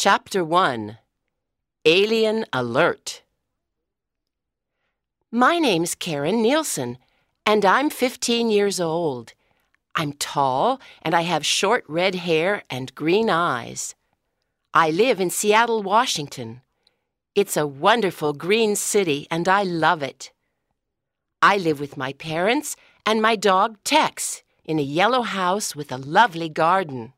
Chapter 1 Alien Alert. My name's Karen Nielsen, and I'm 15 years old. I'm tall, and I have short red hair and green eyes. I live in Seattle, Washington. It's a wonderful green city, and I love it. I live with my parents and my dog Tex in a yellow house with a lovely garden.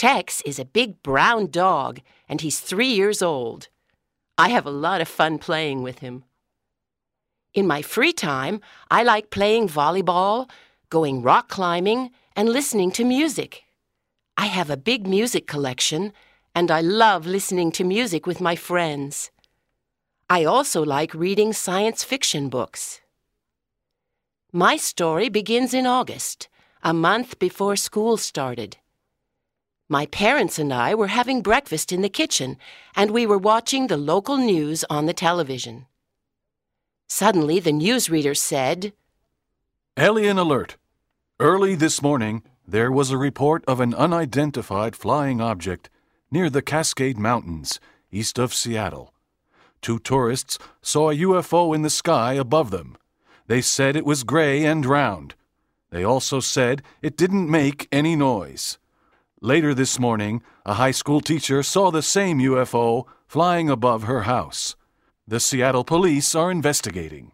Tex is a big brown dog, and he's three years old. I have a lot of fun playing with him. In my free time, I like playing volleyball, going rock climbing, and listening to music. I have a big music collection, and I love listening to music with my friends. I also like reading science fiction books. My story begins in August, a month before school started. My parents and I were having breakfast in the kitchen, and we were watching the local news on the television. Suddenly, the newsreader said, Alien alert. Early this morning, there was a report of an unidentified flying object near the Cascade Mountains, east of Seattle. Two tourists saw a UFO in the sky above them. They said it was gray and round. They also said it didn't make any noise. Later this morning, a high school teacher saw the same UFO flying above her house. The Seattle police are investigating.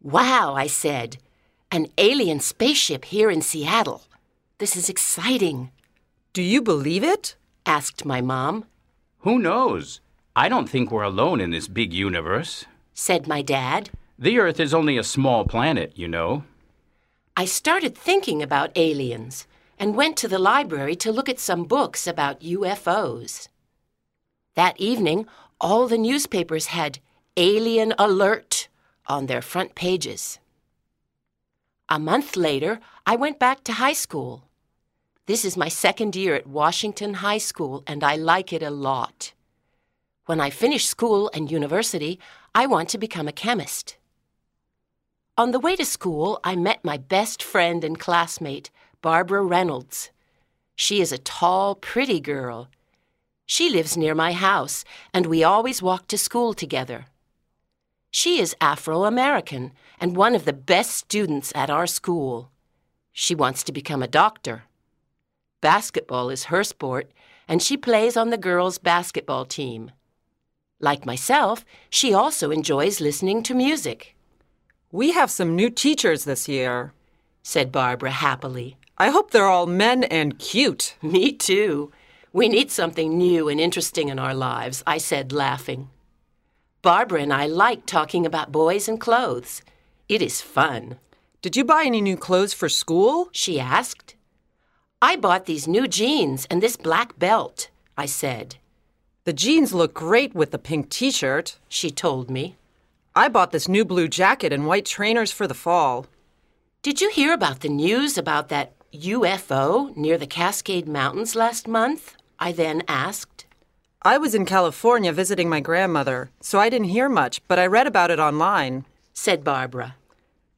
Wow, I said. An alien spaceship here in Seattle. This is exciting, Do you believe it? asked my mom. Who knows? I don't think we're alone in this big universe. Said my dad. The Earth is only a small planet, you know. I started thinking about aliens and went to the library to look at some books about UFOs. That evening, all the newspapers had Alien Alert on their front pages. A month later, I went back to high school. This is my second year at Washington High School, and I like it a lot. When I finish school and university, I want to become a chemist. On the way to school, I met my best friend and classmate, Barbara Reynolds. She is a tall, pretty girl. She lives near my house, and we always walk to school together. She is Afro American and one of the best students at our school. She wants to become a doctor. Basketball is her sport, and she plays on the girls' basketball team. Like myself, she also enjoys listening to music, We have some new teachers this year. said Barbara happily. I hope they're all men and cute. Me too. We need something new and interesting in our lives, I said, laughing. Barbara and I like talking about boys and clothes. It is fun, Did you buy any new clothes for school? she asked. I bought these new jeans and this black belt, I said. The jeans look great with the pink t shirt. She told me. I bought this new blue jacket and white trainers for the fall. Did you hear about the news about that UFO near the Cascade Mountains last month? I then asked. I was in California visiting my grandmother, so I didn't hear much, but I read about it online. Said Barbara.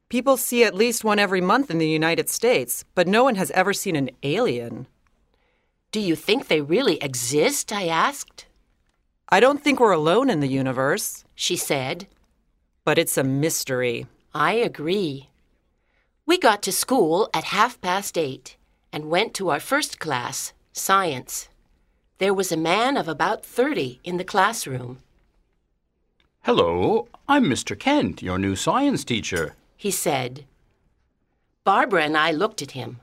People see at least one every month in the United States, but no one has ever seen an alien. Do you think they really exist? I asked. I don't think we're alone in the universe, She said. but it's a mystery. I agree. We got to school at half past eight and went to our first class, science. There was a man of about 30 in the classroom. Hello, I'm Mr. Kent, your new science teacher. He said. Barbara and I looked at him.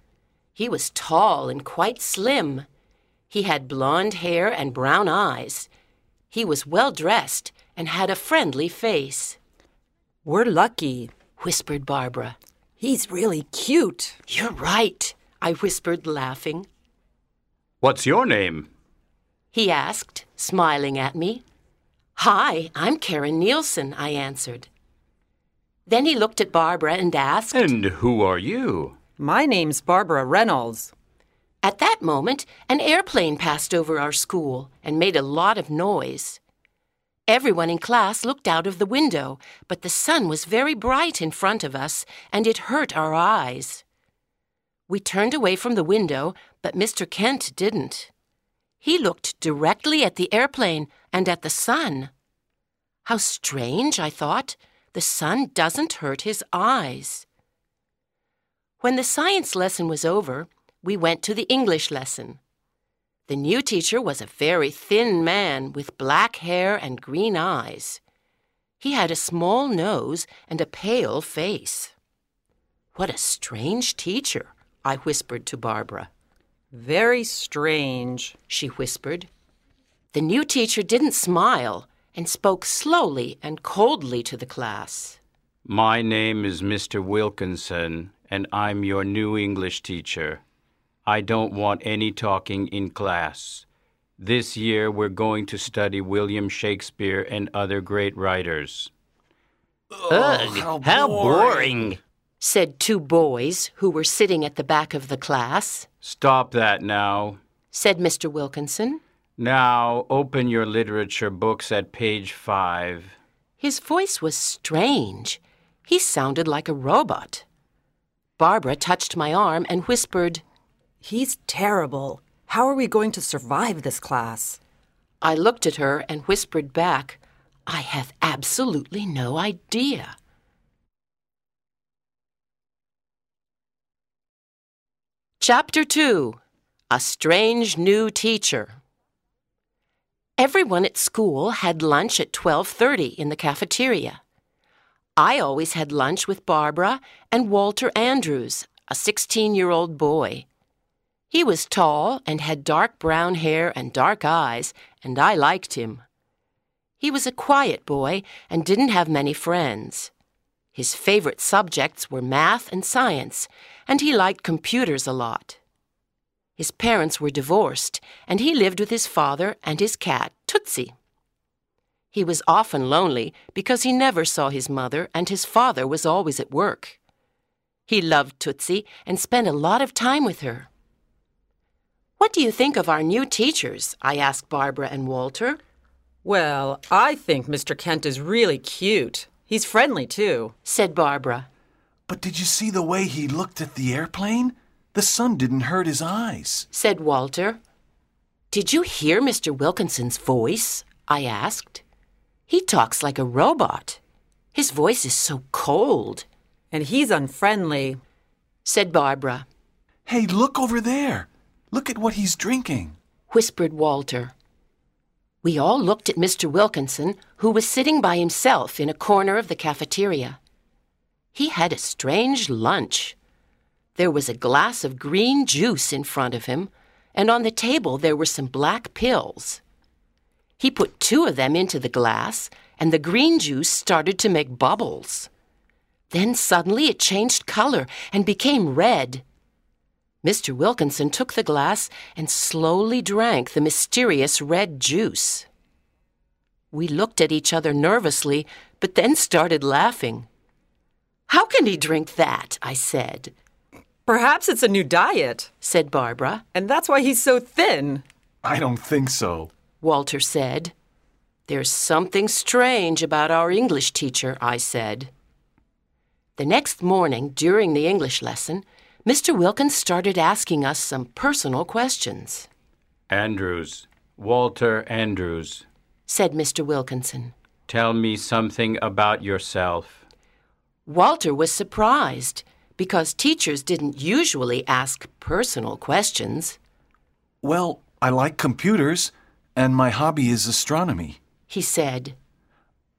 He was tall and quite slim. He had blond hair and brown eyes. He was well dressed and had a friendly face, We're lucky. whispered Barbara. He's really cute. You're right, I whispered, laughing. What's your name? He asked, smiling at me. Hi, I'm Karen Nielsen, I answered. Then he looked at Barbara and asked. And who are you? My name's Barbara Reynolds. At that moment, an airplane passed over our school and made a lot of noise. Everyone in class looked out of the window, but the sun was very bright in front of us, and it hurt our eyes. We turned away from the window, but Mr. Kent didn't. He looked directly at the airplane and at the sun. How strange, I thought. The sun doesn't hurt his eyes. When the science lesson was over, we went to the English lesson. The new teacher was a very thin man with black hair and green eyes. He had a small nose and a pale face. What a strange teacher, I whispered to Barbara. Very strange, she whispered. The new teacher didn't smile and spoke slowly and coldly to the class. My name is Mr. Wilkinson, and I'm your new English teacher. I don't want any talking in class. This year we're going to study William Shakespeare and other great writers. Ugh, how, boring, said two boys who were sitting at the back of the class. Stop that now, said Mr. Wilkinson. Now open your literature books at page five. His voice was strange. He sounded like a robot. Barbara touched my arm and whispered, He's terrible. How are we going to survive this class? I looked at her and whispered back, I have absolutely no idea. Chapter 2 A Strange New Teacher Everyone at school had lunch at 12:30 in the cafeteria. I always had lunch with Barbara and Walter Andrews, a 16-year-old boy. He was tall and had dark brown hair and dark eyes, and I liked him. He was a quiet boy and didn't have many friends. His favorite subjects were math and science, and he liked computers a lot. His parents were divorced, and he lived with his father and his cat, Tootsie. He was often lonely because he never saw his mother, and his father was always at work. He loved Tootsie and spent a lot of time with her. What do you think of our new teachers? I asked Barbara and Walter. Well, I think Mr. Kent is really cute. He's friendly, too, said Barbara. But did you see the way he looked at the airplane? The sun didn't hurt his eyes, said Walter. Did you hear Mr. Wilkinson's voice? I asked. He talks like a robot. His voice is so cold. And he's unfriendly, said Barbara. Hey, look over there. Look at what he's drinking, whispered Walter. We all looked at Mr. Wilkinson, who was sitting by himself in a corner of the cafeteria. He had a strange lunch. There was a glass of green juice in front of him, and on the table there were some black pills. He put two of them into the glass, and the green juice started to make bubbles. Then suddenly it changed color and became red. Mr. Wilkinson took the glass and slowly drank the mysterious red juice. We looked at each other nervously, but then started laughing. How can he drink that? I said. Perhaps it's a new diet, said Barbara. And that's why he's so thin. I don't think so, Walter said. There's something strange about our English teacher, I said. The next morning, during the English lesson, Mr. Wilkins started asking us some personal questions. Andrews, Walter Andrews, said Mr. Wilkinson. Tell me something about yourself. Walter was surprised because teachers didn't usually ask personal questions. Well, I like computers, and my hobby is astronomy, he said.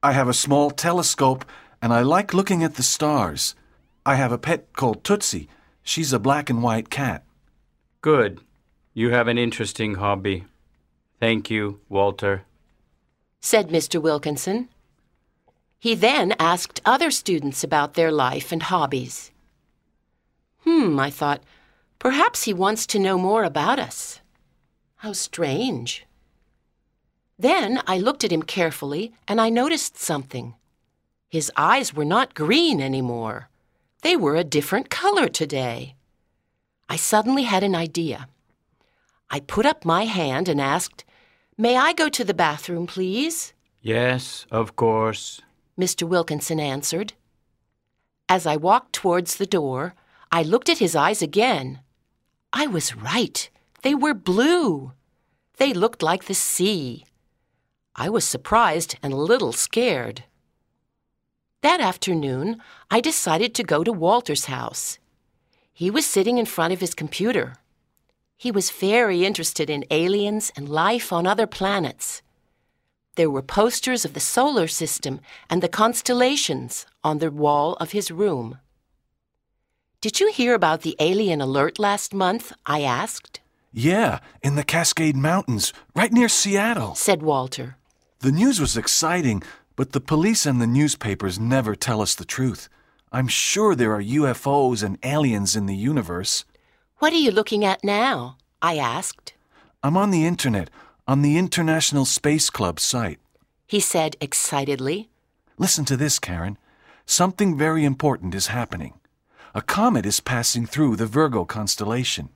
I have a small telescope, and I like looking at the stars. I have a pet called Tootsie She's a black and white cat. Good. You have an interesting hobby. Thank you, Walter, said Mr. Wilkinson. He then asked other students about their life and hobbies. Hmm, I thought, perhaps he wants to know more about us. How strange. Then I looked at him carefully and I noticed something. His eyes were not green anymore. They were a different color today. I suddenly had an idea. I put up my hand and asked, May I go to the bathroom, please? Yes, of course, Mr. Wilkinson answered. As I walked towards the door, I looked at his eyes again. I was right. They were blue. They looked like the sea. I was surprised and a little scared. That afternoon, I decided to go to Walter's house. He was sitting in front of his computer. He was very interested in aliens and life on other planets. There were posters of the solar system and the constellations on the wall of his room. Did you hear about the alien alert last month? I asked. Yeah, in the Cascade Mountains, right near Seattle. Said Walter. The news was exciting, but the police and the newspapers never tell us the truth. I'm sure there are UFOs and aliens in the universe. What are you looking at now? I asked. I'm on the internet, on the International Space Club site. He said excitedly. Listen to this, Karen. Something very important is happening. A comet is passing through the Virgo constellation.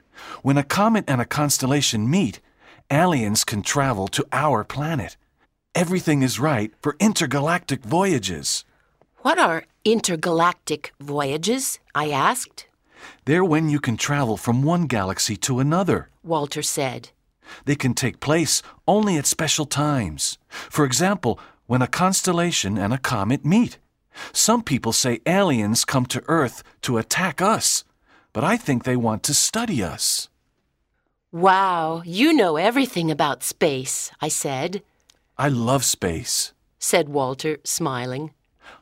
When a comet and a constellation meet, aliens can travel to our planet. Everything is right for intergalactic voyages. What are intergalactic voyages? I asked. They're when you can travel from one galaxy to another. Walter said. They can take place only at special times. For example, when a constellation and a comet meet. Some people say aliens come to Earth to attack us, but I think they want to study us. Wow, you know everything about space, I said. I love space, said Walter, smiling.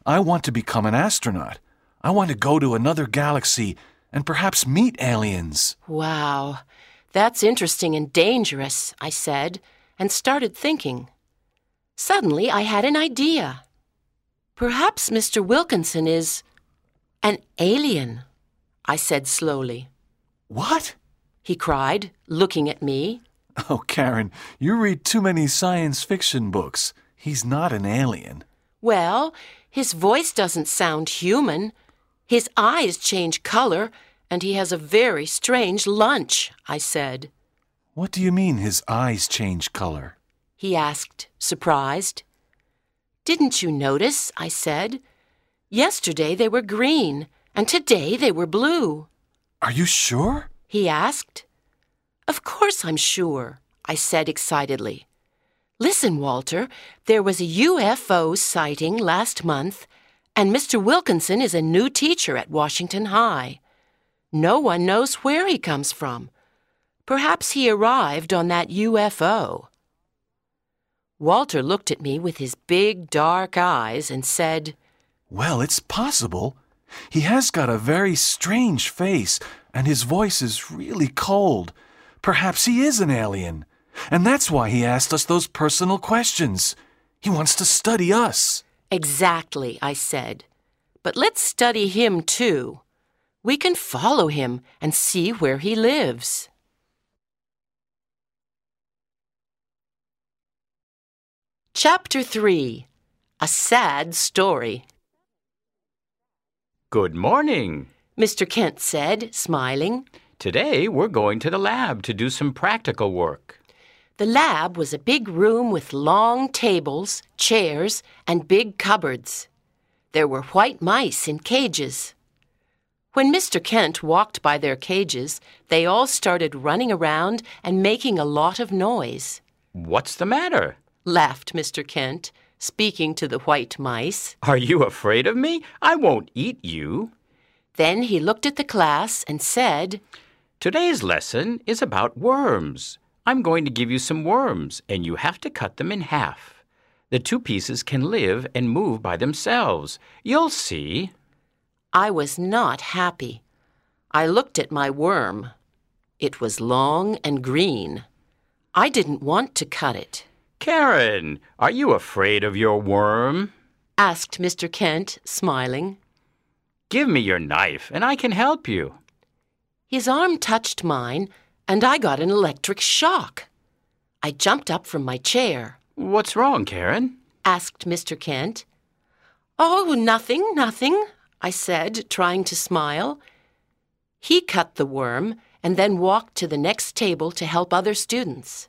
I want to become an astronaut. I want to go to another galaxy and perhaps meet aliens. Wow, that's interesting and dangerous, I said, and started thinking. Suddenly, I had an idea. Perhaps Mr. Wilkinson is an alien, I said slowly. What? He cried, looking at me. Oh, Karen, you read too many science fiction books. He's not an alien. Well, his voice doesn't sound human. His eyes change color, and he has a very strange lunch, I said. What do you mean his eyes change color? He asked, surprised. Didn't you notice? I said. Yesterday they were green, and today they were blue. Are you sure? He asked. Of course I'm sure, I said excitedly. Listen, Walter, there was a UFO sighting last month, and Mr. Wilkinson is a new teacher at Washington High. No one knows where he comes from. Perhaps he arrived on that UFO. Walter looked at me with his big dark eyes and said, Well, it's possible. He has got a very strange face, and his voice is really cold. Perhaps he is an alien. And that's why he asked us those personal questions. He wants to study us. Exactly, I said. But let's study him too. We can follow him and see where he lives. Chapter 3 A Sad Story. Good morning. Mr. Kent said, smiling. Today we're going to the lab to do some practical work. The lab was a big room with long tables, chairs, and big cupboards. There were white mice in cages. When Mr. Kent walked by their cages, they all started running around and making a lot of noise. What's the matter? laughed Mr. Kent, speaking to the white mice. Are you afraid of me? I won't eat you. Then he looked at the class and said, Today's lesson is about worms. I'm going to give you some worms, and you have to cut them in half. The two pieces can live and move by themselves. You'll see. I was not happy. I looked at my worm. It was long and green. I didn't want to cut it. Karen, are you afraid of your worm? asked Mr. Kent, smiling. Give me your knife, and I can help you. His arm touched mine, and I got an electric shock. I jumped up from my chair. What's wrong, Karen? asked Mr. Kent. Oh, nothing, nothing, I said, trying to smile. He cut the worm and then walked to the next table to help other students.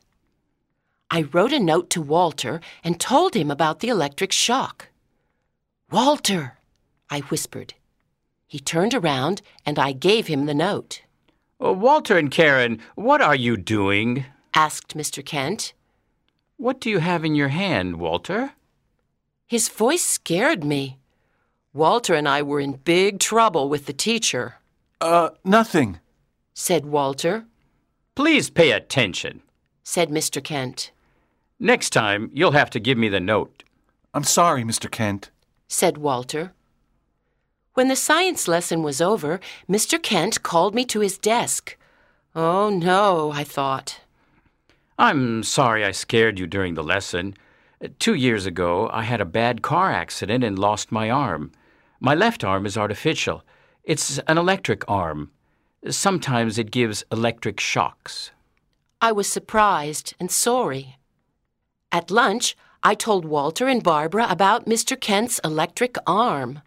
I wrote a note to Walter and told him about the electric shock. Walter, I whispered. He turned around and I gave him the note. Uh, Walter and Karen, what are you doing? asked Mr. Kent. What do you have in your hand, Walter? His voice scared me. Walter and I were in big trouble with the teacher, Uh, nothing. said Walter, Please pay attention. said Mr. Kent, Next time, you'll have to give me the note. I'm sorry, Mr. Kent. said Walter. When the science lesson was over, Mr. Kent called me to his desk. Oh no, I thought. I'm sorry I scared you during the lesson. Two years ago, I had a bad car accident and lost my arm. My left arm is artificial. It's an electric arm. Sometimes it gives electric shocks. I was surprised and sorry. At lunch, I told Walter and Barbara about Mr. Kent's electric arm.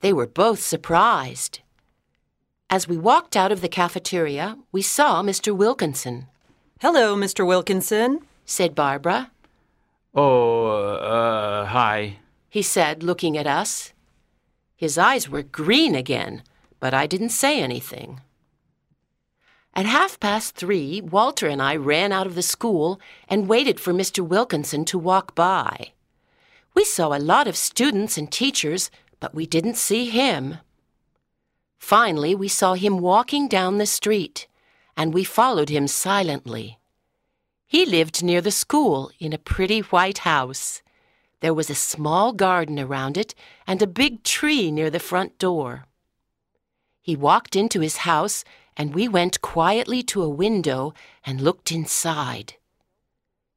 They were both surprised. As we walked out of the cafeteria, we saw Mr. Wilkinson, Hello, Mr. Wilkinson. said Barbara. Oh, uh, hi. He said, looking at us. His eyes were green again, but I didn't say anything. At half past three, Walter and I ran out of the school and waited for Mr. Wilkinson to walk by. We saw a lot of students and teachers, but we didn't see him. Finally, we saw him walking down the street, and we followed him silently. He lived near the school in a pretty white house. There was a small garden around it and a big tree near the front door. He walked into his house, and we went quietly to a window and looked inside.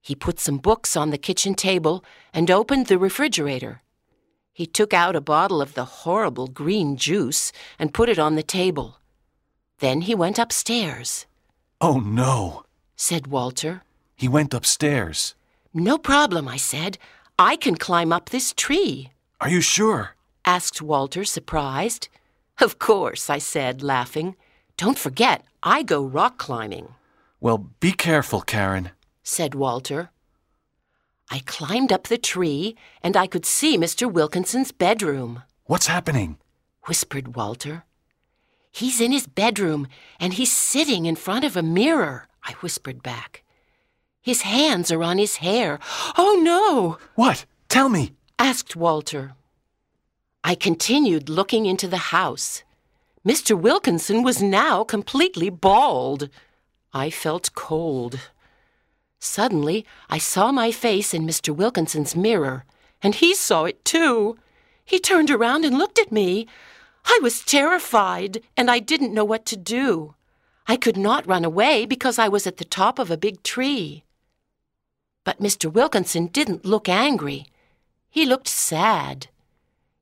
He put some books on the kitchen table and opened the refrigerator. He took out a bottle of the horrible green juice and put it on the table. Then he went upstairs, Oh, no. said Walter. He went upstairs. No problem, I said. I can climb up this tree. Are you sure? asked Walter, surprised. Of course, I said, laughing. Don't forget, I go rock climbing, Well, be careful, Karen. said Walter. I climbed up the tree, and I could see Mr. Wilkinson's bedroom, What's happening? whispered Walter. He's in his bedroom, and he's sitting in front of a mirror, I whispered back. His hands are on his hair. Oh, no! What? Tell me. asked Walter. I continued looking into the house. Mr. Wilkinson was now completely bald. I felt cold. Suddenly, I saw my face in Mr. Wilkinson's mirror, and he saw it too. He turned around and looked at me. I was terrified, and I didn't know what to do. I could not run away because I was at the top of a big tree. But Mr. Wilkinson didn't look angry. He looked sad.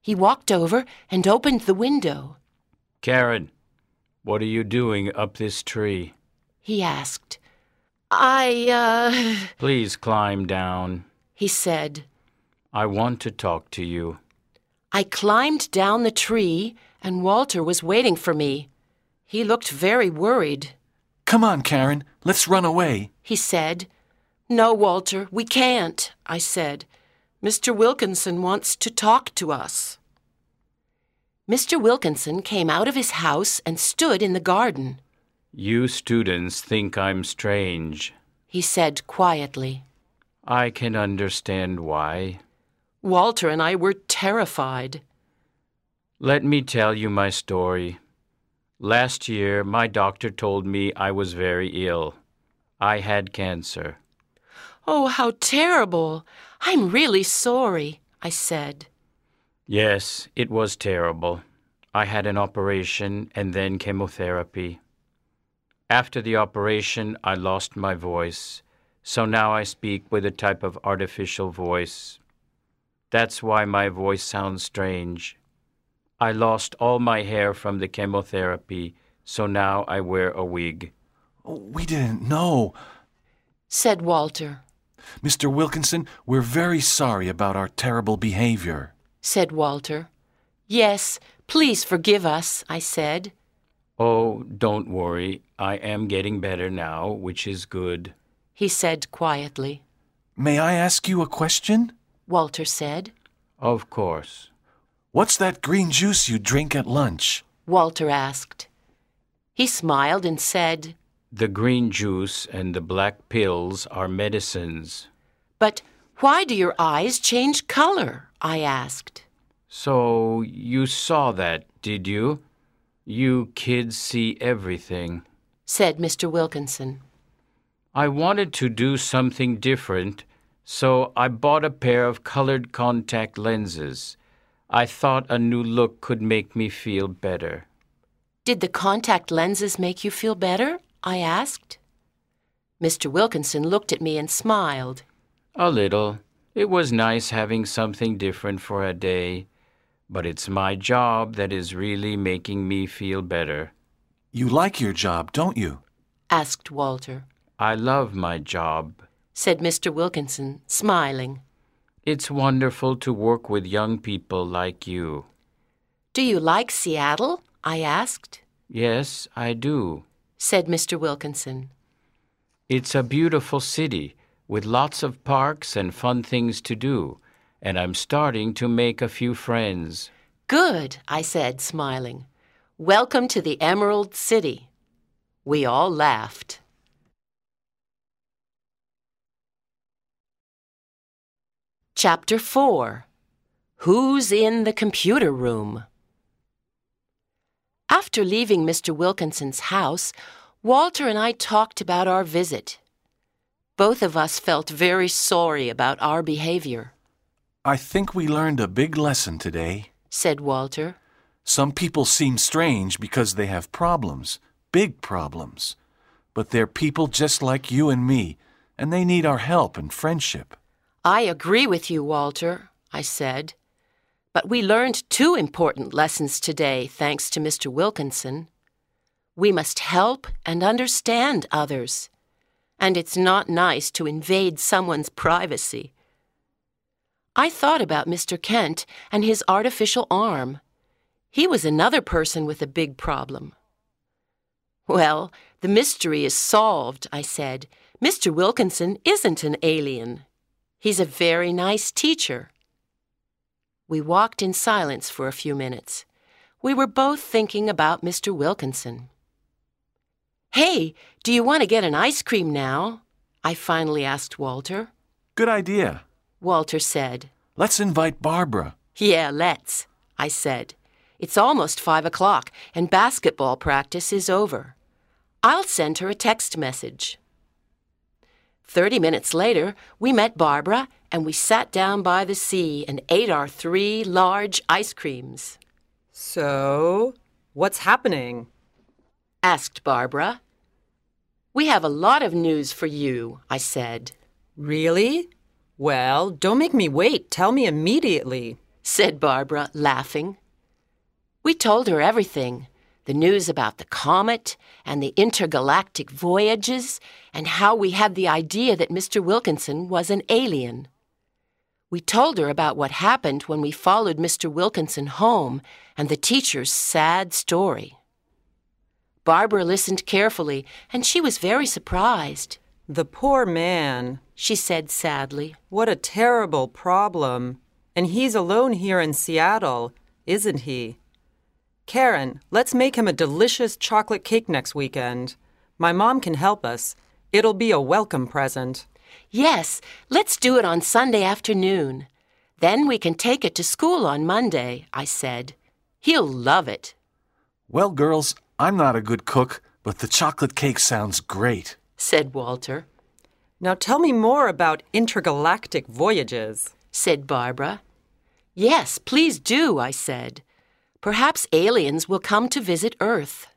He walked over and opened the window. Karen, what are you doing up this tree? He asked. I, uh, Please climb down. he said. I want to talk to you. I climbed down the tree, and Walter was waiting for me. He looked very worried. Come on, Karen. Let's run away. He said. No, Walter, we can't, I said. Mr. Wilkinson wants to talk to us. Mr. Wilkinson came out of his house and stood in the garden. You students think I'm strange. He said quietly. I can understand why. Walter and I were terrified. Let me tell you my story. Last year, my doctor told me I was very ill. I had cancer. Oh, how terrible! I'm really sorry, I said. Yes, it was terrible. I had an operation and then chemotherapy. After the operation, I lost my voice, so now I speak with a type of artificial voice. That's why my voice sounds strange. I lost all my hair from the chemotherapy, so now I wear a wig. Oh, we didn't know. Said Walter. Mr. Wilkinson, we're very sorry about our terrible behavior. Said Walter. Yes, please forgive us, I said. Oh, don't worry. I am getting better now, which is good. He said quietly. May I ask you a question? Walter said. Of course. What's that green juice you drink at lunch? Walter asked. He smiled and said, The green juice and the black pills are medicines. But why do your eyes change color? I asked. So you saw that, did you? You kids see everything. said Mr. Wilkinson. I wanted to do something different, so I bought a pair of colored contact lenses. I thought a new look could make me feel better. Did the contact lenses make you feel better? I asked. Mr. Wilkinson looked at me and smiled. A little. It was nice having something different for a day, but it's my job that is really making me feel better. You like your job, don't you? asked Walter. I love my job. said Mr. Wilkinson, smiling. It's wonderful to work with young people like you. Do you like Seattle? I asked. Yes, I do. said Mr. Wilkinson. It's a beautiful city with lots of parks and fun things to do, and I'm starting to make a few friends. Good, I said, smiling. Welcome to the Emerald City. We all laughed. Chapter 4 Who's in the Computer Room? After leaving Mr. Wilkinson's house, Walter and I talked about our visit. Both of us felt very sorry about our behavior, I think we learned a big lesson today. said Walter. Some people seem strange because they have problems, big problems. But they're people just like you and me, and they need our help and friendship. I agree with you, Walter, I said. But we learned two important lessons today, thanks to Mr. Wilkinson. We must help and understand others. And it's not nice to invade someone's privacy. I thought about Mr. Kent and his artificial arm. He was another person with a big problem. Well, the mystery is solved, I said. Mr. Wilkinson isn't an alien. He's a very nice teacher. We walked in silence for a few minutes. We were both thinking about Mr. Wilkinson. Hey, do you want to get an ice cream now? I finally asked Walter. Good idea. Walter said. Let's invite Barbara. Yeah, let's, I said. It's almost five o'clock and basketball practice is over. I'll send her a text message. Thirty minutes later, we met Barbara and we sat down by the sea and ate our three large ice creams. So, what's happening? Asked Barbara. We have a lot of news for you, I said. Really? Well, don't make me wait. Tell me immediately. said Barbara, laughing. We told her everything the news about the comet and the intergalactic voyages, and how we had the idea that Mr. Wilkinson was an alien. We told her about what happened when we followed Mr. Wilkinson home and the teacher's sad story. Barbara listened carefully, and she was very surprised. The poor man. She said sadly. What a terrible problem. And he's alone here in Seattle, isn't he? Karen, let's make him a delicious chocolate cake next weekend. My mom can help us. It'll be a welcome present. Yes, let's do it on Sunday afternoon. Then we can take it to school on Monday, I said. He'll love it, Well, girls, I'm not a good cook, but the chocolate cake sounds great. Said Walter, Now tell me more about intergalactic voyages. said Barbara. Yes, please do, I said. Perhaps aliens will come to visit Earth.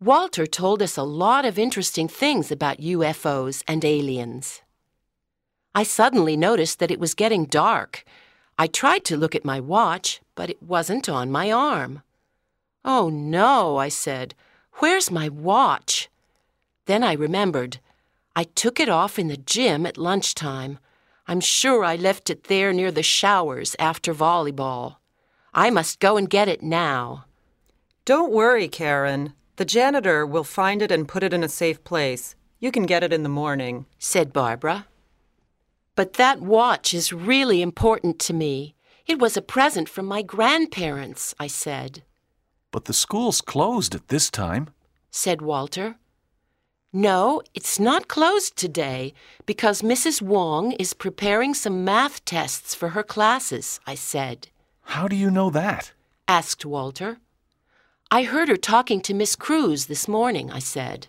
Walter told us a lot of interesting things about UFOs and aliens. I suddenly noticed that it was getting dark. I tried to look at my watch, but it wasn't on my arm. Oh no, I said. Where's my watch? Then I remembered. I took it off in the gym at lunchtime. I'm sure I left it there near the showers after volleyball. I must go and get it now, Don't worry, Karen. The janitor will find it and put it in a safe place. You can get it in the morning. said Barbara. But that watch is really important to me. It was a present from my grandparents, I said, But the school's closed at this time. said Walter. No, it's not closed today because Mrs. Wong is preparing some math tests for her classes, I said. How do you know that? asked Walter. I heard her talking to Miss Cruz this morning, I said.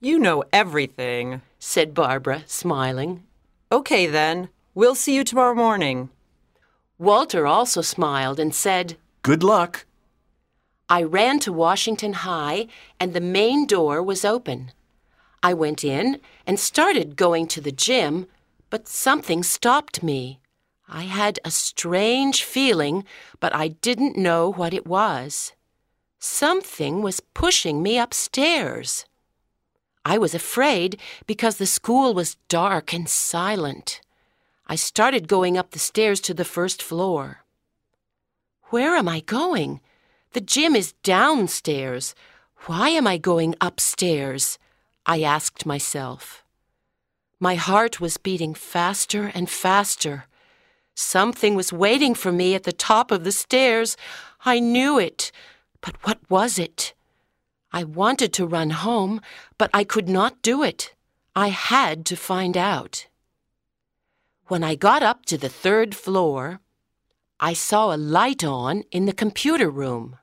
You know everything, said Barbara, smiling. Okay then, we'll see you tomorrow morning. Walter also smiled and said, Good luck. I ran to Washington High, and the main door was open. I went in and started going to the gym, but something stopped me. I had a strange feeling, but I didn't know what it was. Something was pushing me upstairs. I was afraid because the school was dark and silent. I started going up the stairs to the first floor. Where am I going? The gym is downstairs. Why am I going upstairs? I asked myself. My heart was beating faster and faster. Something was waiting for me at the top of the stairs. I knew it. But what was it? I wanted to run home, but I could not do it. I had to find out. When I got up to the third floor, I saw a light on in the computer room.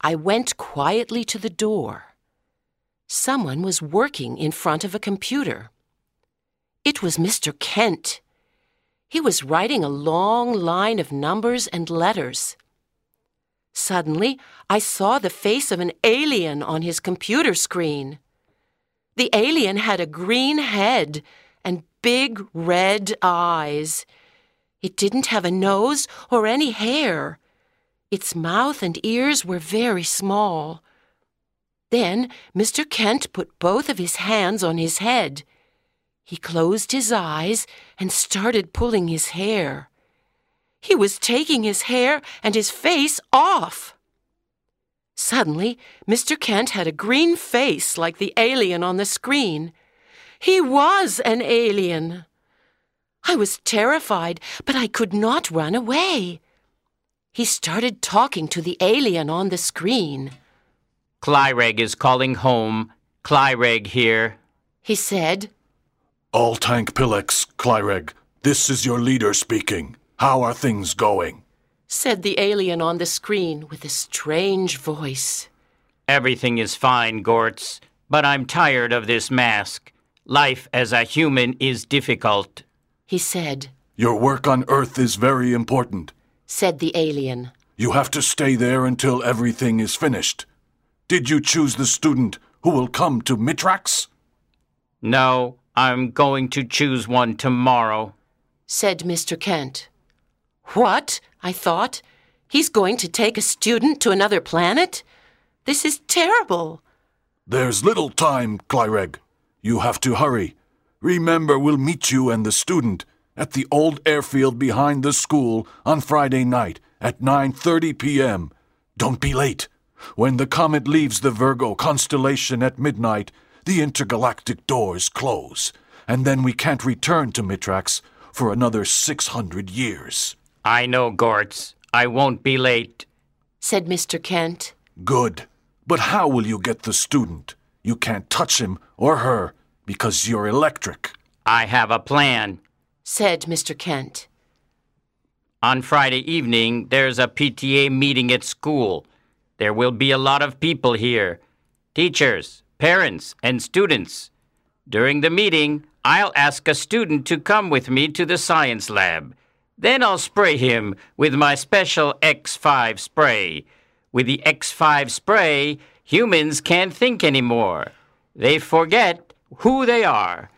I went quietly to the door. Someone was working in front of a computer. It was Mr. Kent. He was writing a long line of numbers and letters. Suddenly, I saw the face of an alien on his computer screen. The alien had a green head and big red eyes. It didn't have a nose or any hair. Its mouth and ears were very small. Then Mr. Kent put both of his hands on his head. He closed his eyes and started pulling his hair. He was taking his hair and his face off. Suddenly, Mr. Kent had a green face like the alien on the screen. He was an alien. I was terrified, but I could not run away. He started talking to the alien on the screen. Clyreg is calling home. Clyreg here. He said, All tank Pilex, Clyreg. This is your leader speaking. How are things going? said the alien on the screen with a strange voice. Everything is fine, Gortz, but I'm tired of this mask. Life as a human is difficult. He said, Your work on Earth is very important. said the alien. You have to stay there until everything is finished. Did you choose the student who will come to Mitrax? No, I'm going to choose one tomorrow. said Mr. Kent. What? I thought. He's going to take a student to another planet? This is terrible. There's little time, Clyreg. You have to hurry. Remember, we'll meet you and the student at the old airfield behind the school on Friday night at 9:30 p.m. Don't be late. When the comet leaves the Virgo constellation at midnight, the intergalactic doors close, and then we can't return to Mitrax for another 600 years. I know, Gortz. I won't be late. said Mr. Kent. Good. But how will you get the student? You can't touch him or her because you're electric. I have a plan. said Mr. Kent. On Friday evening, there's a PTA meeting at school. There will be a lot of people here teachers, parents, and students. During the meeting, I'll ask a student to come with me to the science lab. Then I'll spray him with my special X5 spray. With the X5 spray, humans can't think anymore. They forget who they are.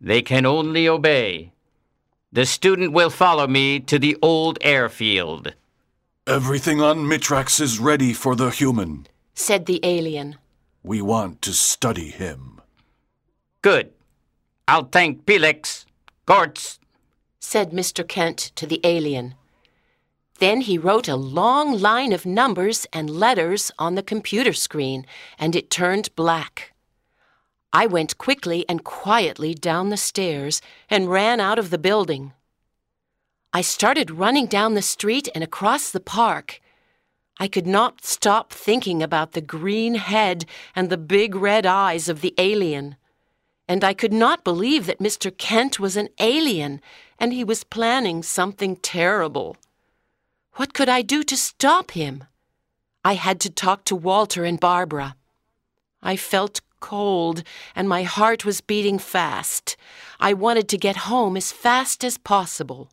They can only obey. The student will follow me to the old airfield. Everything on Mitrax is ready for the human. said the alien. We want to study him. Good. I'll thank Pilex, Gortz. said Mr. Kent to the alien. Then he wrote a long line of numbers and letters on the computer screen, and it turned black. I went quickly and quietly down the stairs and ran out of the building. I started running down the street and across the park. I could not stop thinking about the green head and the big red eyes of the alien. And I could not believe that Mr. Kent was an alien and he was planning something terrible. What could I do to stop him? I had to talk to Walter and Barbara. I felt cold and my heart was beating fast. I wanted to get home as fast as possible.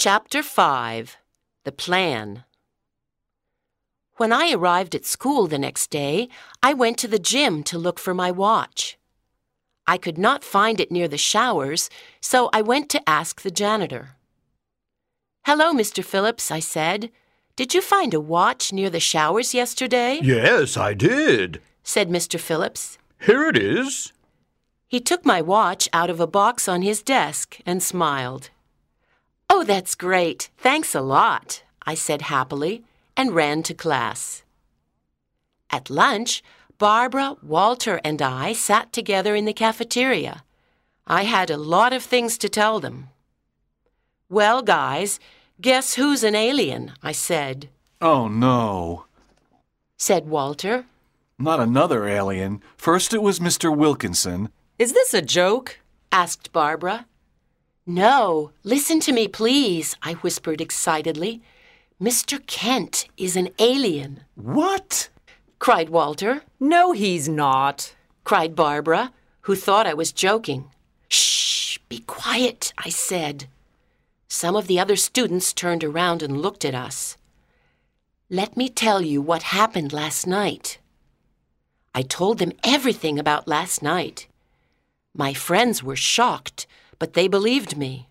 Chapter 5 The Plan When I arrived at school the next day, I went to the gym to look for my watch. I could not find it near the showers, so I went to ask the janitor. Hello, Mr. Phillips, I said. Did you find a watch near the showers yesterday? Yes, I did, said Mr. Phillips. Here it is. He took my watch out of a box on his desk and smiled. Oh, that's great. Thanks a lot, I said happily and ran to class. At lunch, Barbara, Walter, and I sat together in the cafeteria. I had a lot of things to tell them. Well, guys, guess who's an alien? I said. Oh, no. Said Walter. Not another alien. First it was Mr. Wilkinson. Is this a joke? asked Barbara. No, listen to me, please, I whispered excitedly. Mr. Kent is an alien. What? cried Walter. No, he's not, cried Barbara, who thought I was joking. Shh, be quiet, I said. Some of the other students turned around and looked at us. Let me tell you what happened last night. I told them everything about last night. My friends were shocked but they believed me.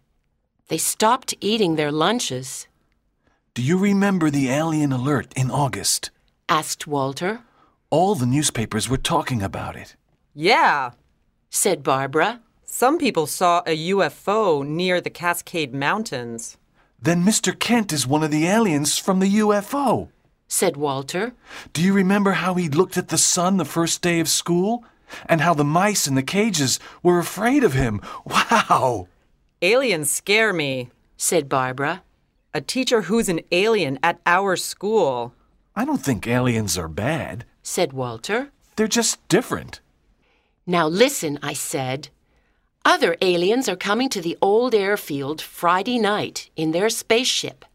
They stopped eating their lunches. Do you remember the alien alert in August? asked Walter. All the newspapers were talking about it. Yeah, said Barbara. Some people saw a UFO near the Cascade Mountains. Then Mr. Kent is one of the aliens from the UFO, said Walter. Do you remember how he looked at the sun the first day of school? And how the mice in the cages were afraid of him. Wow! Aliens scare me, said Barbara. A teacher who's an alien at our school. I don't think aliens are bad, said Walter. They're just different. Now listen, I said. Other aliens are coming to the old airfield Friday night in their spaceship.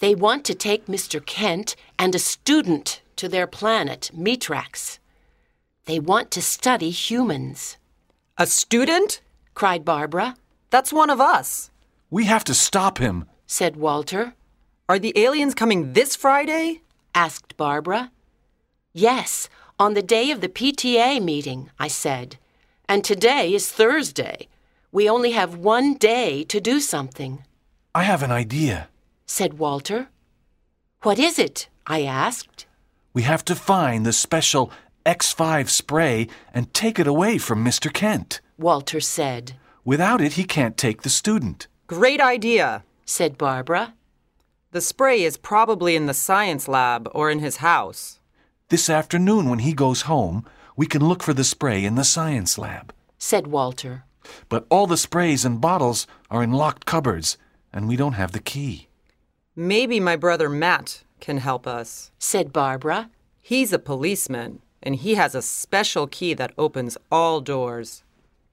They want to take Mr. Kent and a student to their planet, Mitrax. They want to study humans. A student? cried Barbara. That's one of us. We have to stop him, said Walter. Are the aliens coming this Friday? asked Barbara. Yes, on the day of the PTA meeting, I said. And today is Thursday. We only have one day to do something. I have an idea, said Walter. What is it? I asked. We have to find the special X5 spray and take it away from Mr. Kent. Walter said. Without it, he can't take the student. Great idea, said Barbara. The spray is probably in the science lab or in his house. This afternoon, when he goes home, we can look for the spray in the science lab, said Walter. But all the sprays and bottles are in locked cupboards, and we don't have the key. Maybe my brother Matt can help us, said Barbara. He's a policeman and he has a special key that opens all doors.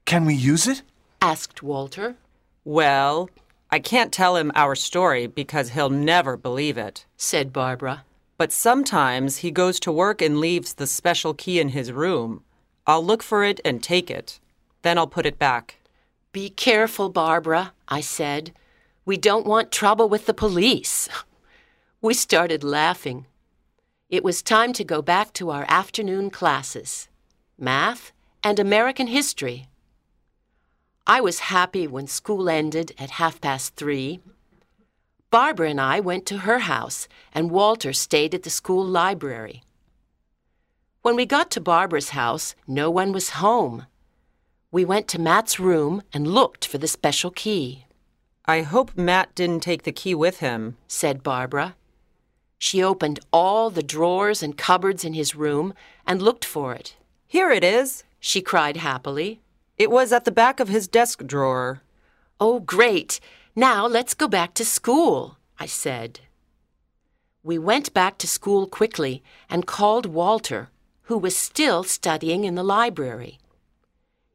Can we use it? asked Walter. Well, I can't tell him our story because he'll never believe it, said Barbara. But sometimes he goes to work and leaves the special key in his room. I'll look for it and take it. Then I'll put it back. Be careful, Barbara, I said. We don't want trouble with the police. We started laughing. It was time to go back to our afternoon classes math and American history. I was happy when school ended at half past three. Barbara and I went to her house, and Walter stayed at the school library. When we got to Barbara's house, no one was home. We went to Matt's room and looked for the special key. I hope Matt didn't take the key with him, said Barbara. She opened all the drawers and cupboards in his room and looked for it. Here it is, she cried happily. It was at the back of his desk drawer. Oh, great. Now let's go back to school, I said. We went back to school quickly and called Walter, who was still studying in the library.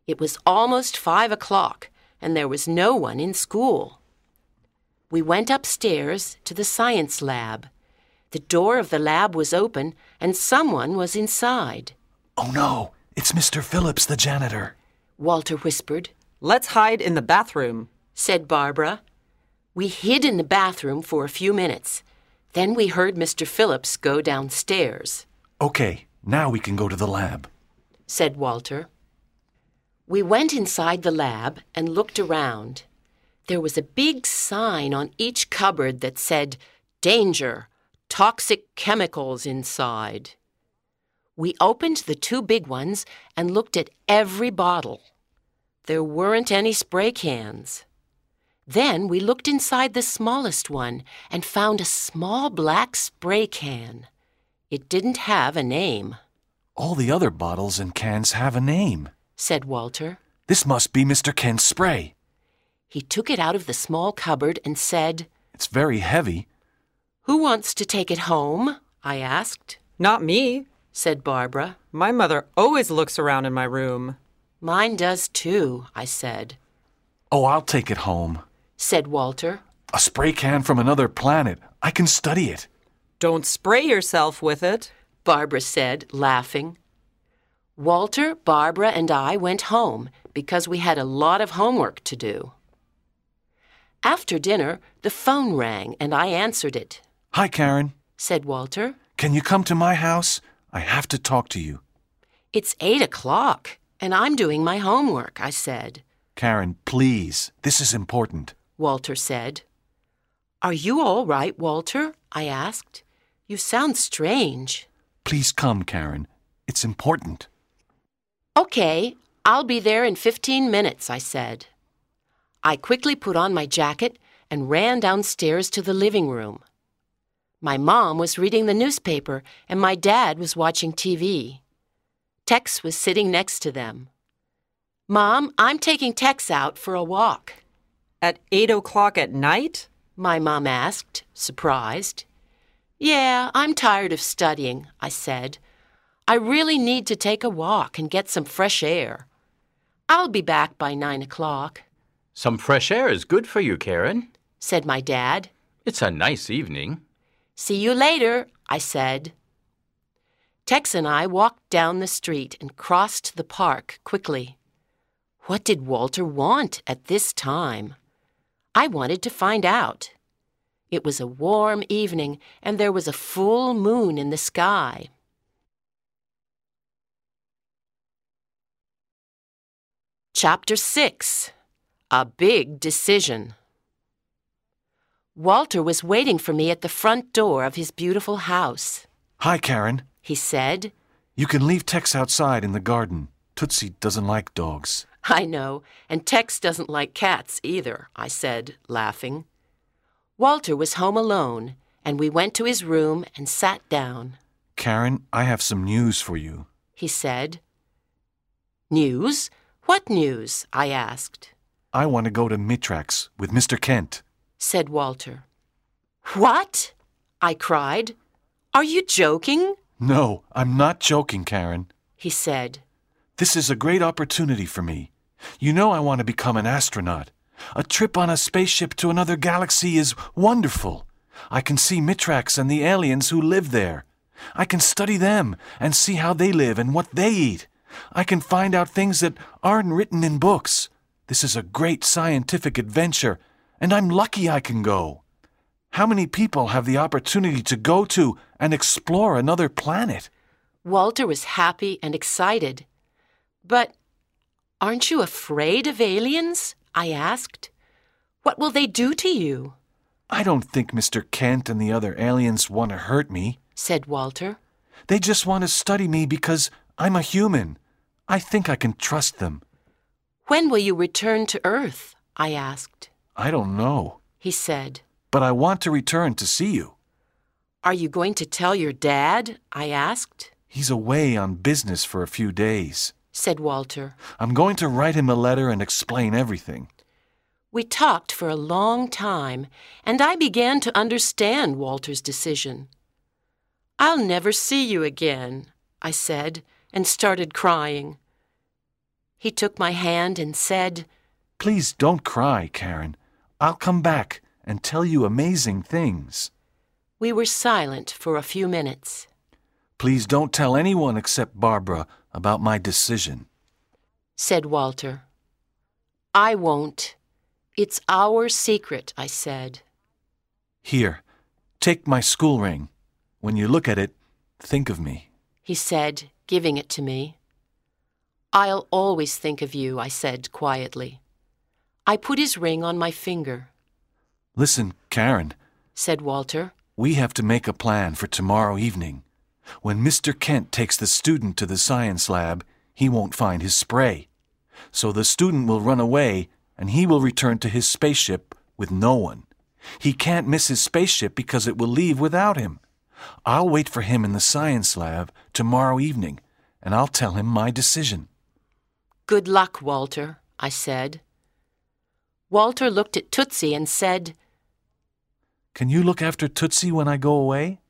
It was almost five o'clock, and there was no one in school. We went upstairs to the science lab. The door of the lab was open, and someone was inside. Oh no, it's Mr. Phillips, the janitor. Walter whispered, Let's hide in the bathroom. said Barbara. We hid in the bathroom for a few minutes. Then we heard Mr. Phillips go downstairs, Okay, now we can go to the lab. said Walter. We went inside the lab and looked around. There was a big sign on each cupboard that said, Danger! Toxic chemicals inside. We opened the two big ones and looked at every bottle. There weren't any spray cans. Then we looked inside the smallest one and found a small black spray can. It didn't have a name, All the other bottles and cans have a name. said Walter. This must be Mr. Kent's spray. He took it out of the small cupboard and said, It's very heavy. Who wants to take it home? I asked, Not me. said Barbara. My mother always looks around in my room. Mine does too, I said, Oh, I'll take it home. said Walter. A spray can from another planet. I can study it. Don't spray yourself with it. Barbara said, laughing. Walter, Barbara, and I went home because we had a lot of homework to do. After dinner, the phone rang and I answered it, Hi, Karen. said Walter. Can you come to my house? I have to talk to you. It's eight o'clock and I'm doing my homework, I said. Karen, please. This is important. Walter said. Are you all right, Walter? I asked. You sound strange. Please come, Karen. It's important. Okay, I'll be there in 15 minutes, I said. I quickly put on my jacket and ran downstairs to the living room. My mom was reading the newspaper and my dad was watching TV. Tex was sitting next to them. Mom, I'm taking Tex out for a walk, At eight o'clock at night? my mom asked, surprised. Yeah, I'm tired of studying, I said. I really need to take a walk and get some fresh air. I'll be back by nine o'clock, Some fresh air is good for you, Karen. said my dad. It's a nice evening. See you later, I said. Tex and I walked down the street and crossed the park quickly. What did Walter want at this time? I wanted to find out. It was a warm evening and there was a full moon in the sky. Chapter 6 A Big Decision Walter was waiting for me at the front door of his beautiful house. Hi, Karen. He said, You can leave Tex outside in the garden. Tootsie doesn't like dogs. I know, and Tex doesn't like cats either, I said, laughing. Walter was home alone, and we went to his room and sat down. Karen, I have some news for you. He said, News? What news? I asked. I want to go to Mitrax with Mr. Kent. Said Walter. What? I cried. Are you joking? No, I'm not joking, Karen. He said. This is a great opportunity for me. You know I want to become an astronaut. A trip on a spaceship to another galaxy is wonderful. I can see Mitrax and the aliens who live there. I can study them and see how they live and what they eat. I can find out things that aren't written in books. This is a great scientific adventure, and I'm lucky I can go. How many people have the opportunity to go to and explore another planet? Walter was happy and excited. But aren't you afraid of aliens? I asked. What will they do to you? I don't think Mr. Kent and the other aliens want to hurt me. said Walter. They just want to study me because I'm a human. I think I can trust them. When will you return to Earth? I asked. I don't know, He said. but I want to return to see you. Are you going to tell your dad? I asked. He's away on business for a few days. Said Walter. I'm going to write him a letter and explain everything. We talked for a long time, and I began to understand Walter's decision. I'll never see you again, I said, and started crying. He took my hand and said, Please don't cry, Karen. I'll come back and tell you amazing things. We were silent for a few minutes. Please don't tell anyone except Barbara about my decision. said Walter. I won't. It's our secret, I said. Here, take my school ring. When you look at it, think of me. He said, giving it to me. I'll always think of you, I said quietly. I put his ring on my finger, Listen, Karen, said Walter. we have to make a plan for tomorrow evening. When Mr. Kent takes the student to the science lab, he won't find his spray. So the student will run away and he will return to his spaceship with no one. He can't miss his spaceship because it will leave without him. I'll wait for him in the science lab tomorrow evening and I'll tell him my decision. Good luck, Walter, I said. Walter looked at Tootsie and said, Can you look after Tootsie when I go away?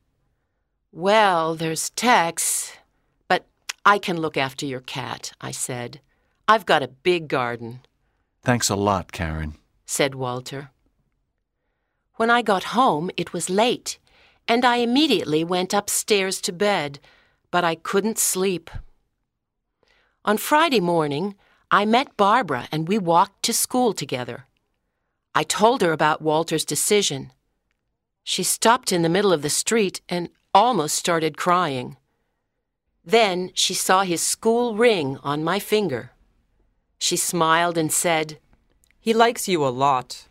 Well, there's Tex, but I can look after your cat, I said. I've got a big garden, Thanks a lot, Karen. said Walter. When I got home, it was late, and I immediately went upstairs to bed, but I couldn't sleep. On Friday morning, I met Barbara and we walked to school together. I told her about Walter's decision. She stopped in the middle of the street and almost started crying. Then she saw his school ring on my finger. She smiled and said, He likes you a lot.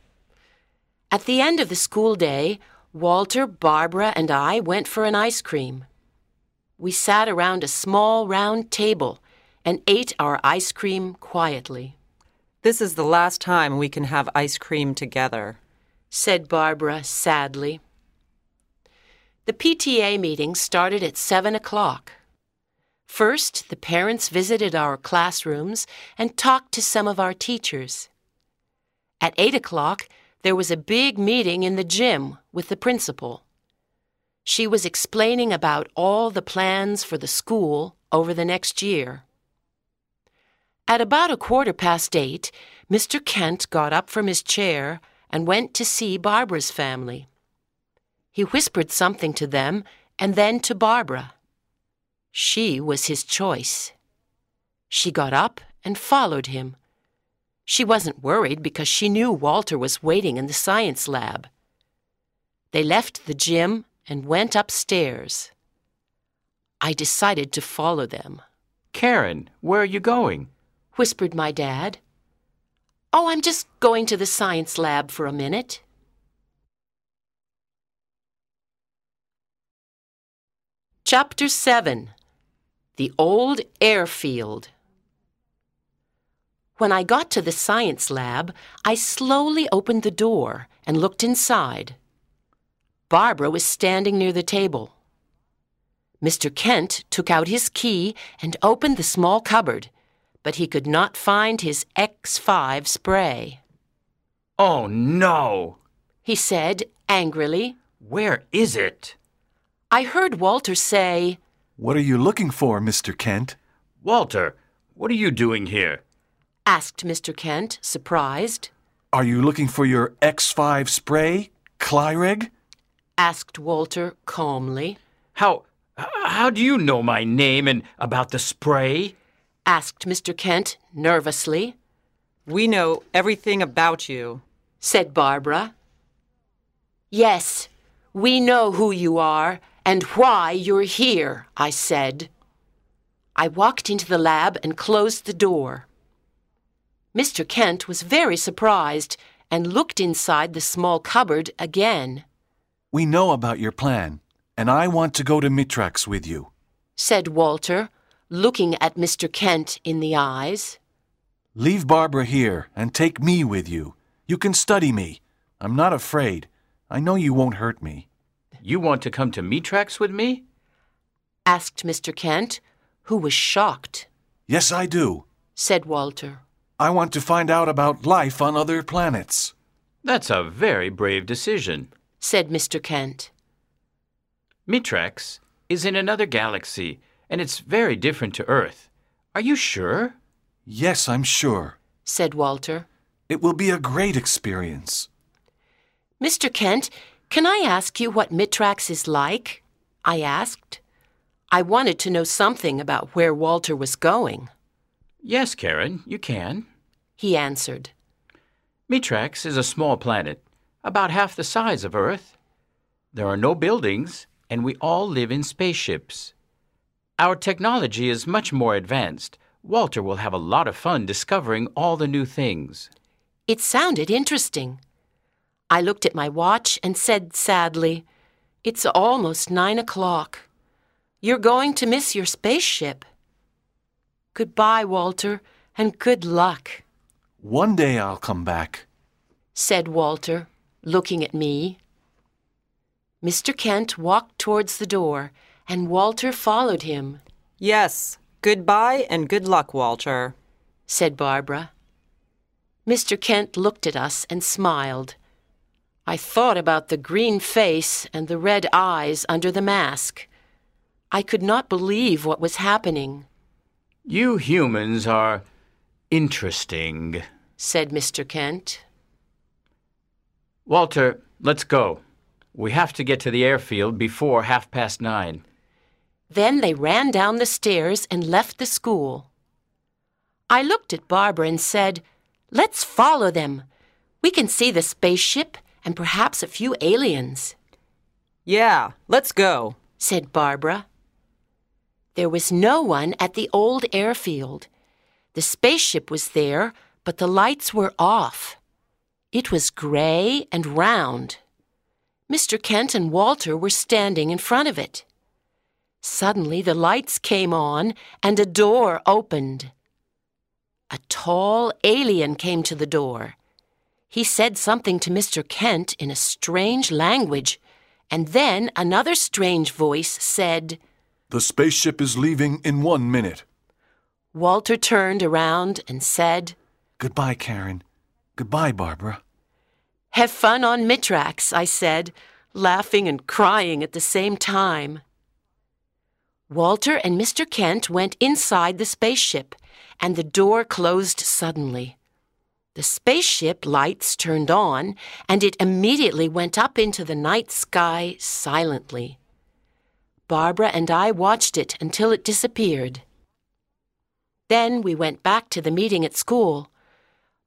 At the end of the school day, Walter, Barbara, and I went for an ice cream. We sat around a small round table and ate our ice cream quietly, This is the last time we can have ice cream together. said Barbara sadly. The PTA meeting started at seven o'clock. First, the parents visited our classrooms and talked to some of our teachers. At eight o'clock, there was a big meeting in the gym with the principal. She was explaining about all the plans for the school over the next year. At about a quarter past eight, Mr. Kent got up from his chair and went to see Barbara's family. He whispered something to them and then to Barbara. She was his choice. She got up and followed him. She wasn't worried because she knew Walter was waiting in the science lab. They left the gym and went upstairs. I decided to follow them, Karen, where are you going? Whispered my dad. Oh, I'm just going to the science lab for a minute. Chapter 7 The Old Airfield. When I got to the science lab, I slowly opened the door and looked inside. Barbara was standing near the table. Mr. Kent took out his key and opened the small cupboard, but he could not find his X5 spray. Oh, no! He said angrily. Where is it? I heard Walter say, What are you looking for, Mr. Kent? Walter, what are you doing here? asked Mr. Kent, surprised. Are you looking for your X5 spray, Clyreg? asked Walter calmly. How how do you know my name and about the spray? Asked Mr. Kent nervously. We know everything about you. said Barbara. Yes, we know who you are and why you're here, I said. I walked into the lab and closed the door. Mr. Kent was very surprised and looked inside the small cupboard again, We know about your plan, and I want to go to Mitrax with you. said Walter, looking at Mr. Kent in the eyes. Leave Barbara here and take me with you. You can study me. I'm not afraid. I know you won't hurt me. You want to come to Mitrax with me? asked Mr. Kent, who was shocked, Yes, I do. said Walter. I want to find out about life on other planets. That's a very brave decision. said Mr. Kent. Mitrax is in another galaxy, and it's very different to Earth. Are you sure? Yes, I'm sure. said Walter. It will be a great experience. Mr. Kent, can I ask you what Mitrax is like? I asked. I wanted to know something about where Walter was going. Yes, Karen, you can. He answered. Mitrax is a small planet, about half the size of Earth. There are no buildings, and we all live in spaceships. Our technology is much more advanced. Walter will have a lot of fun discovering all the new things. It sounded interesting. I looked at my watch and said sadly, It's almost nine o'clock. You're going to miss your spaceship. Goodbye, Walter, and good luck, One day I'll come back. said Walter, looking at me. Mr. Kent walked towards the door, and Walter followed him, Yes, goodbye and good luck, Walter. said Barbara. Mr. Kent looked at us and smiled. I thought about the green face and the red eyes under the mask. I could not believe what was happening, You humans are interesting. said Mr. Kent. Walter, let's go. We have to get to the airfield before half past nine. Then they ran down the stairs and left the school. I looked at Barbara and said, Let's follow them. We can see the spaceship and perhaps a few aliens, Yeah, let's go. said Barbara. There was no one at the old airfield. The spaceship was there, but the lights were off. It was gray and round. Mr. Kent and Walter were standing in front of it. Suddenly the lights came on and a door opened. A tall alien came to the door. He said something to Mr. Kent in a strange language, and then another strange voice said, The spaceship is leaving in one minute. Walter turned around and said, Goodbye, Karen. Goodbye, Barbara. Have fun on Mitrax, I said, laughing and crying at the same time. Walter and Mr. Kent went inside the spaceship, and the door closed suddenly. The spaceship lights turned on, and it immediately went up into the night sky silently. Barbara and I watched it until it disappeared. Then we went back to the meeting at school.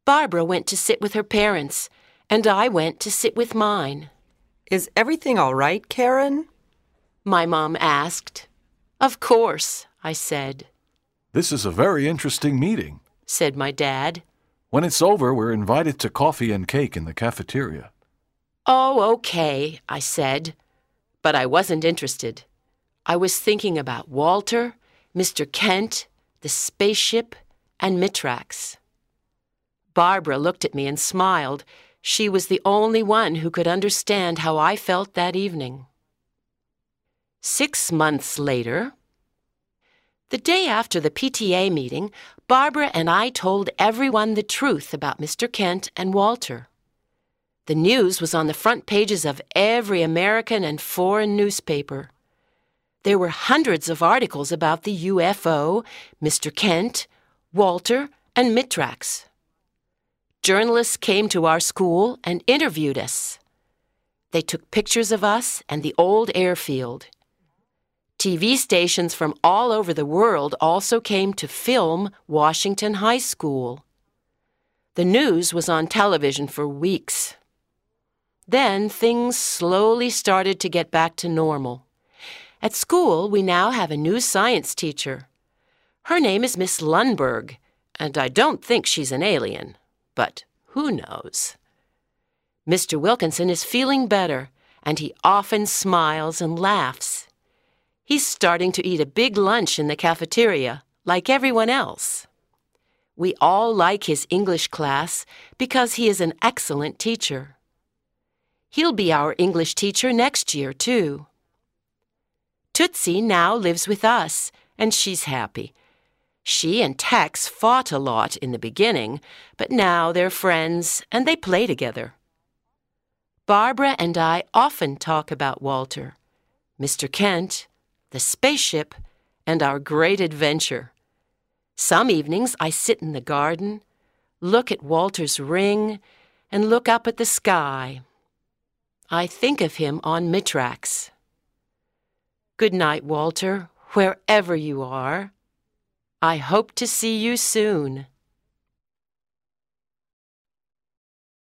Barbara went to sit with her parents, and I went to sit with mine. Is everything all right, Karen? My mom asked. Of course, I said, This is a very interesting meeting. said my dad. When it's over, we're invited to coffee and cake in the cafeteria. Oh, okay, I said. But I wasn't interested. I was thinking about Walter, Mr. Kent, the spaceship, and Mitrax. Barbara looked at me and smiled. She was the only one who could understand how I felt that evening. Six months later, the day after the PTA meeting, Barbara and I told everyone the truth about Mr. Kent and Walter. The news was on the front pages of every American and foreign newspaper. There were hundreds of articles about the UFO, Mr. Kent, Walter, and Mitrax. Journalists came to our school and interviewed us. They took pictures of us and the old airfield. TV stations from all over the world also came to film Washington High School. The news was on television for weeks. Then things slowly started to get back to normal. At school, we now have a new science teacher. Her name is Miss Lundberg, and I don't think she's an alien, but who knows? Mr. Wilkinson is feeling better, and he often smiles and laughs. He's starting to eat a big lunch in the cafeteria, like everyone else. We all like his English class because he is an excellent teacher. He'll be our English teacher next year, too. Tootsie now lives with us, and she's happy. She and Tex fought a lot in the beginning, but now they're friends and they play together. Barbara and I often talk about Walter, Mr. Kent, the spaceship, and our great adventure. Some evenings I sit in the garden, look at Walter's ring, and look up at the sky. I think of him on Mitrax. Good night, Walter, wherever you are. I hope to see you soon.